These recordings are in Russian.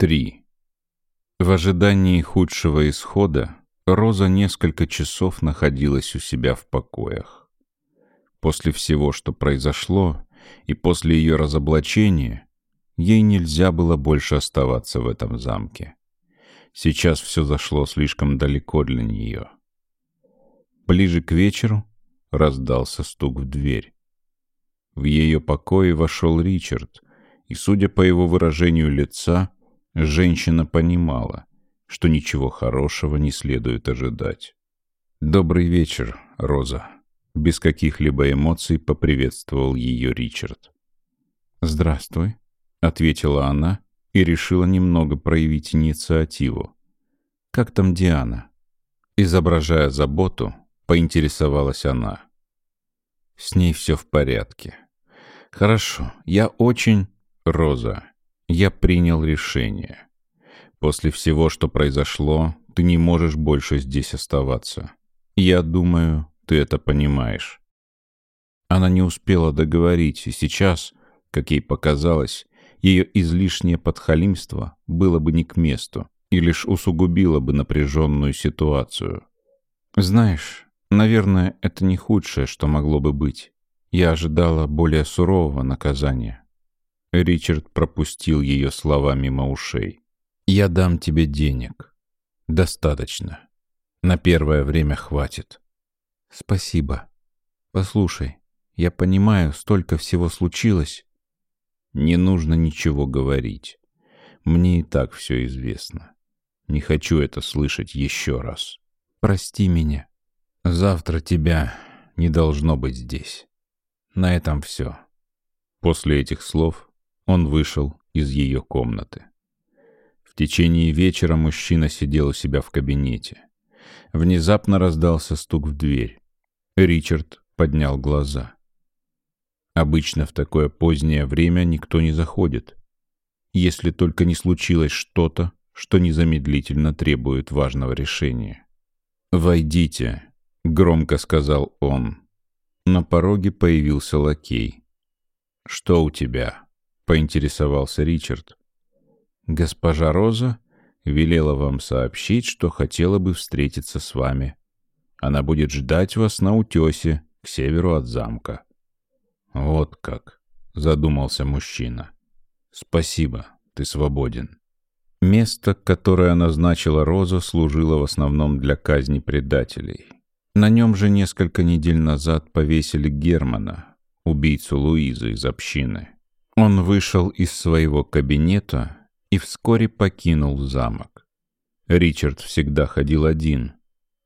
3. В ожидании худшего исхода Роза несколько часов находилась у себя в покоях. После всего, что произошло, и после ее разоблачения, ей нельзя было больше оставаться в этом замке. Сейчас все зашло слишком далеко для нее. Ближе к вечеру раздался стук в дверь. В ее покое вошел Ричард, и, судя по его выражению лица, Женщина понимала, что ничего хорошего не следует ожидать. «Добрый вечер, Роза», — без каких-либо эмоций поприветствовал ее Ричард. «Здравствуй», — ответила она и решила немного проявить инициативу. «Как там Диана?» Изображая заботу, поинтересовалась она. «С ней все в порядке». «Хорошо, я очень...» «Роза, я принял решение. После всего, что произошло, ты не можешь больше здесь оставаться. Я думаю, ты это понимаешь. Она не успела договорить, и сейчас, как ей показалось, ее излишнее подхалимство было бы не к месту и лишь усугубило бы напряженную ситуацию. Знаешь, наверное, это не худшее, что могло бы быть. Я ожидала более сурового наказания. Ричард пропустил ее слова мимо ушей. «Я дам тебе денег. Достаточно. На первое время хватит». «Спасибо. Послушай, я понимаю, столько всего случилось». «Не нужно ничего говорить. Мне и так все известно. Не хочу это слышать еще раз. Прости меня. Завтра тебя не должно быть здесь. На этом все». После этих слов он вышел из ее комнаты. В течение вечера мужчина сидел у себя в кабинете. Внезапно раздался стук в дверь. Ричард поднял глаза. Обычно в такое позднее время никто не заходит, если только не случилось что-то, что незамедлительно требует важного решения. «Войдите», — громко сказал он. На пороге появился лакей. «Что у тебя?» Поинтересовался Ричард. «Госпожа Роза велела вам сообщить, что хотела бы встретиться с вами. Она будет ждать вас на утесе к северу от замка». «Вот как», — задумался мужчина. «Спасибо, ты свободен». Место, которое назначила Роза, служило в основном для казни предателей. На нем же несколько недель назад повесили Германа, убийцу Луизы из общины. Он вышел из своего кабинета и вскоре покинул замок. Ричард всегда ходил один,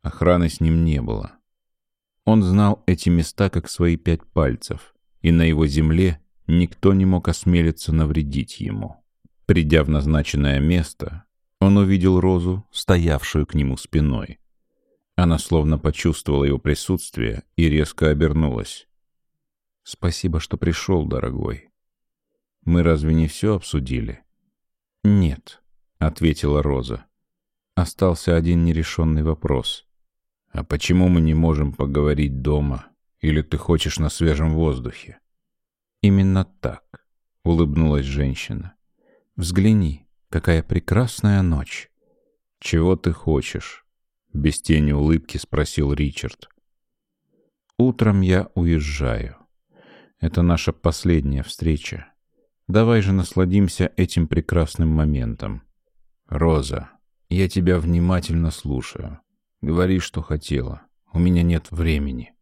охраны с ним не было. Он знал эти места как свои пять пальцев, и на его земле никто не мог осмелиться навредить ему. Придя в назначенное место, он увидел Розу, стоявшую к нему спиной. Она словно почувствовала его присутствие и резко обернулась. «Спасибо, что пришел, дорогой. Мы разве не все обсудили? Нет, ответила Роза. Остался один нерешенный вопрос. А почему мы не можем поговорить дома? Или ты хочешь на свежем воздухе? Именно так, улыбнулась женщина. Взгляни, какая прекрасная ночь. Чего ты хочешь? Без тени улыбки спросил Ричард. Утром я уезжаю. Это наша последняя встреча. Давай же насладимся этим прекрасным моментом. Роза, я тебя внимательно слушаю. Говори, что хотела. У меня нет времени.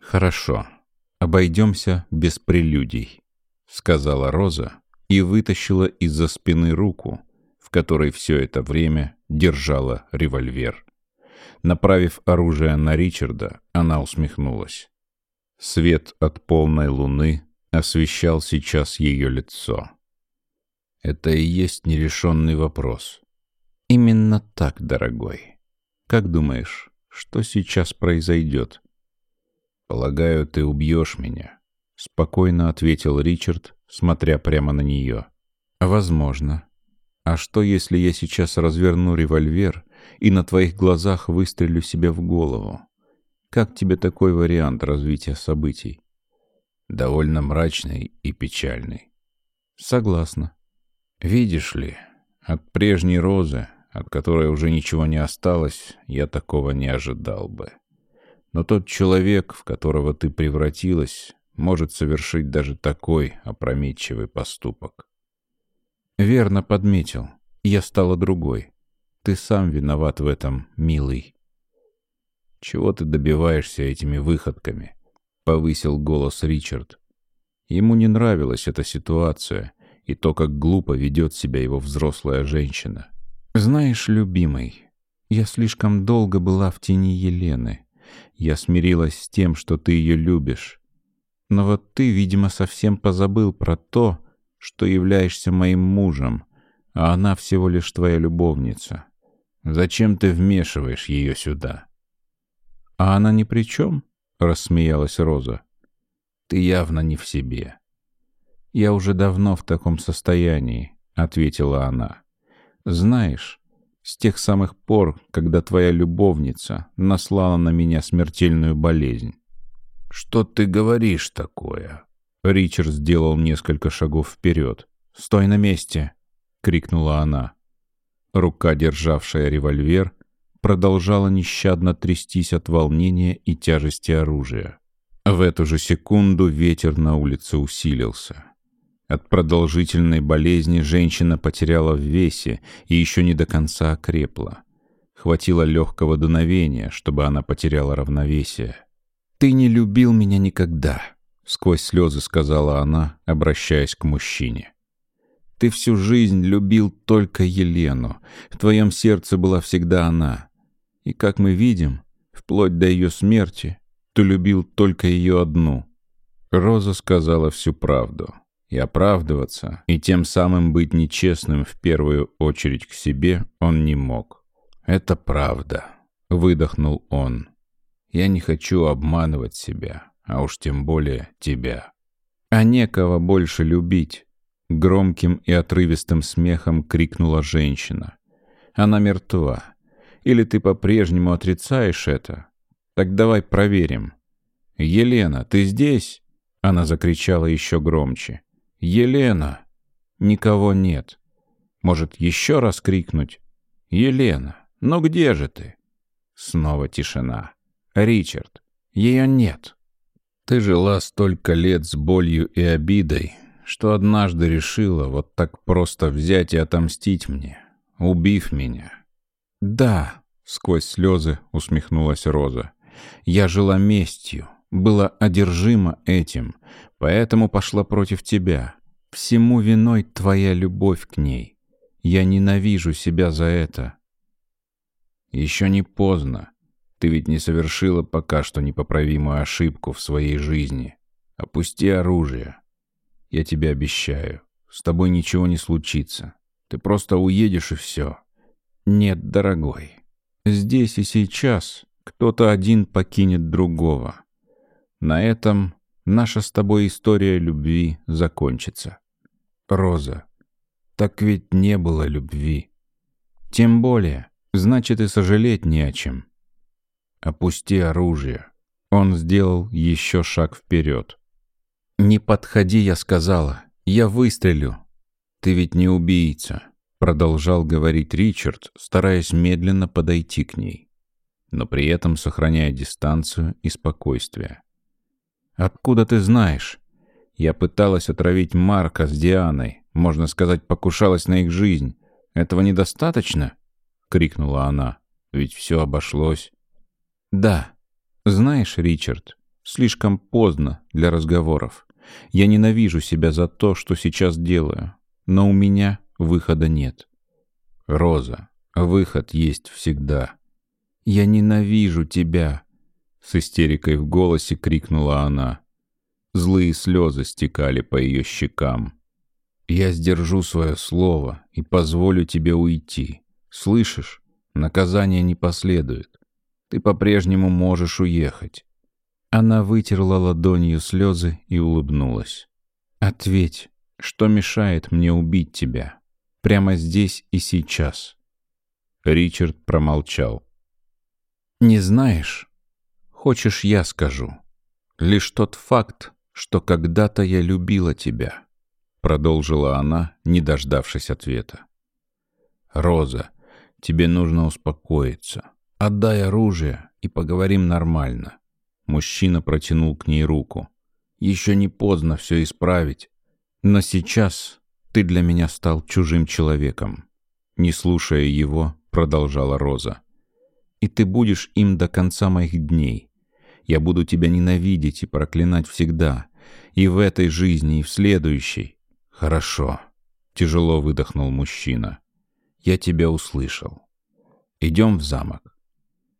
Хорошо. Обойдемся без прелюдий, сказала Роза и вытащила из-за спины руку, в которой все это время держала револьвер. Направив оружие на Ричарда, она усмехнулась. Свет от полной луны освещал сейчас ее лицо. Это и есть нерешенный вопрос. Именно так, дорогой. Как думаешь, что сейчас произойдет? Полагаю, ты убьешь меня, спокойно ответил Ричард, смотря прямо на нее. Возможно. А что, если я сейчас разверну револьвер и на твоих глазах выстрелю себе в голову? Как тебе такой вариант развития событий? Довольно мрачный и печальный. Согласна. Видишь ли, От прежней розы, от которой уже ничего не осталось, я такого не ожидал бы. Но тот человек, в которого ты превратилась, может совершить даже такой опрометчивый поступок. Верно подметил. Я стала другой. Ты сам виноват в этом, милый. Чего ты добиваешься этими выходками? Повысил голос Ричард. Ему не нравилась эта ситуация и то, как глупо ведет себя его взрослая женщина. Знаешь, любимый, я слишком долго была в тени Елены. Я смирилась с тем, что ты ее любишь. Но вот ты, видимо, совсем позабыл про то, что являешься моим мужем, а она всего лишь твоя любовница. Зачем ты вмешиваешь ее сюда?» «А она ни при чем?» — рассмеялась Роза. «Ты явно не в себе». «Я уже давно в таком состоянии», — ответила она. «Знаешь, с тех самых пор, когда твоя любовница наслала на меня смертельную болезнь». «Что ты говоришь такое?» Ричард сделал несколько шагов вперед. «Стой на месте!» — крикнула она. Рука, державшая револьвер, продолжала нещадно трястись от волнения и тяжести оружия. В эту же секунду ветер на улице усилился. От продолжительной болезни женщина потеряла в весе и еще не до конца окрепла. Хватило легкого дуновения, чтобы она потеряла равновесие. «Ты не любил меня никогда», — сквозь слезы сказала она, обращаясь к мужчине. Ты всю жизнь любил только Елену. В твоем сердце была всегда она. И, как мы видим, вплоть до ее смерти, ты любил только ее одну. Роза сказала всю правду. И оправдываться, и тем самым быть нечестным в первую очередь к себе он не мог. «Это правда», — выдохнул он. «Я не хочу обманывать себя, а уж тем более тебя. А некого больше любить». Громким и отрывистым смехом крикнула женщина. «Она мертва. Или ты по-прежнему отрицаешь это? Так давай проверим». «Елена, ты здесь?» Она закричала еще громче. «Елена!» «Никого нет. Может, еще раз крикнуть?» «Елена, ну где же ты?» Снова тишина. «Ричард, ее нет». «Ты жила столько лет с болью и обидой, что однажды решила вот так просто взять и отомстить мне, убив меня. «Да», — сквозь слезы усмехнулась Роза, — «я жила местью, была одержима этим, поэтому пошла против тебя. Всему виной твоя любовь к ней. Я ненавижу себя за это». «Еще не поздно. Ты ведь не совершила пока что непоправимую ошибку в своей жизни. Опусти оружие. Я тебе обещаю. С тобой ничего не случится. Ты просто уедешь и все. Нет, дорогой. Здесь и сейчас кто-то один покинет другого. На этом наша с тобой история любви закончится. Роза, так ведь не было любви. Тем более, значит и сожалеть не о чем. Опусти оружие. Он сделал еще шаг вперед. «Не подходи», — я сказала. «Я выстрелю». «Ты ведь не убийца», — продолжал говорить Ричард, стараясь медленно подойти к ней, но при этом сохраняя дистанцию и спокойствие. «Откуда ты знаешь? Я пыталась отравить Марка с Дианой, можно сказать, покушалась на их жизнь. Этого недостаточно?» — крикнула она. «Ведь все обошлось». «Да. Знаешь, Ричард, слишком поздно для разговоров. Я ненавижу себя за то, что сейчас делаю, но у меня выхода нет. Роза, выход есть всегда. Я ненавижу тебя, с истерикой в голосе крикнула она. Злые слезы стекали по ее щекам. Я сдержу свое слово и позволю тебе уйти. Слышишь? Наказание не последует. Ты по-прежнему можешь уехать. Она вытерла ладонью слезы и улыбнулась. «Ответь, что мешает мне убить тебя? Прямо здесь и сейчас?» Ричард промолчал. «Не знаешь? Хочешь, я скажу? Лишь тот факт, что когда-то я любила тебя», — продолжила она, не дождавшись ответа. «Роза, тебе нужно успокоиться. Отдай оружие и поговорим нормально». Мужчина протянул к ней руку. «Еще не поздно все исправить. Но сейчас ты для меня стал чужим человеком». Не слушая его, продолжала Роза. «И ты будешь им до конца моих дней. Я буду тебя ненавидеть и проклинать всегда. И в этой жизни, и в следующей. Хорошо. Тяжело выдохнул мужчина. Я тебя услышал. Идем в замок.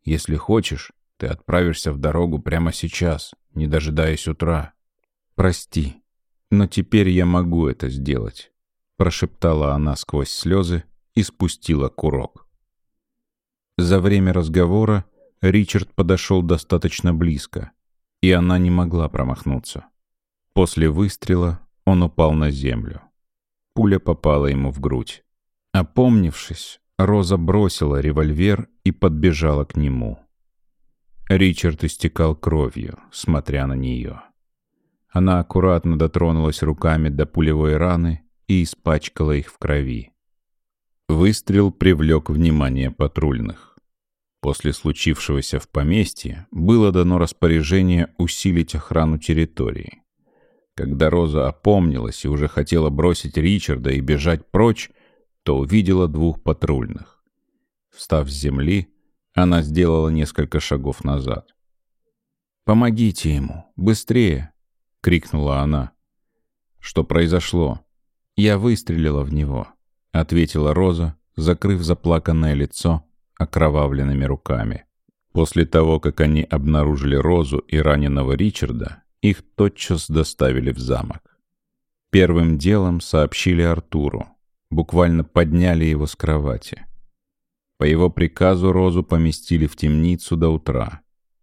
Если хочешь, ты отправишься в дорогу прямо сейчас, не дожидаясь утра. Прости, но теперь я могу это сделать. Прошептала она сквозь слезы и спустила курок. За время разговора Ричард подошел достаточно близко, и она не могла промахнуться. После выстрела он упал на землю. Пуля попала ему в грудь. Опомнившись, Роза бросила револьвер и подбежала к нему. Ричард истекал кровью, смотря на нее. Она аккуратно дотронулась руками до пулевой раны и испачкала их в крови. Выстрел привлек внимание патрульных. После случившегося в поместье было дано распоряжение усилить охрану территории. Когда Роза опомнилась и уже хотела бросить Ричарда и бежать прочь, то увидела двух патрульных. Встав с земли, она сделала несколько шагов назад. «Помогите ему! Быстрее!» — крикнула она. «Что произошло?» «Я выстрелила в него», — ответила Роза, закрыв заплаканное лицо окровавленными руками. После того, как они обнаружили Розу и раненого Ричарда, их тотчас доставили в замок. Первым делом сообщили Артуру, буквально подняли его с кровати. По его приказу Розу поместили в темницу до утра.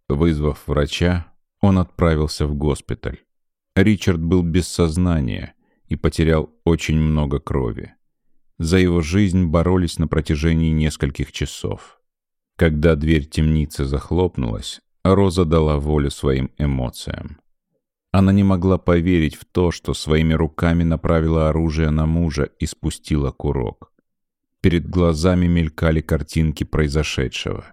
Вызвав врача, он отправился в госпиталь. Ричард был без сознания и потерял очень много крови. За его жизнь боролись на протяжении нескольких часов. Когда дверь темницы захлопнулась, Роза дала волю своим эмоциям. Она не могла поверить в то, что своими руками направила оружие на мужа и спустила курок. Перед глазами мелькали картинки произошедшего.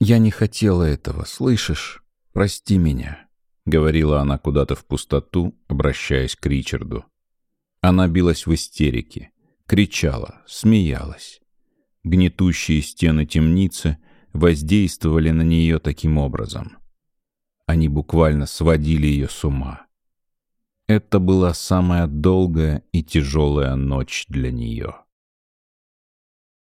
«Я не хотела этого, слышишь? Прости меня», — говорила она куда-то в пустоту, обращаясь к Ричарду. Она билась в истерике, кричала, смеялась. Гнетущие стены темницы воздействовали на нее таким образом. Они буквально сводили ее с ума. Это была самая долгая и тяжелая ночь для нее.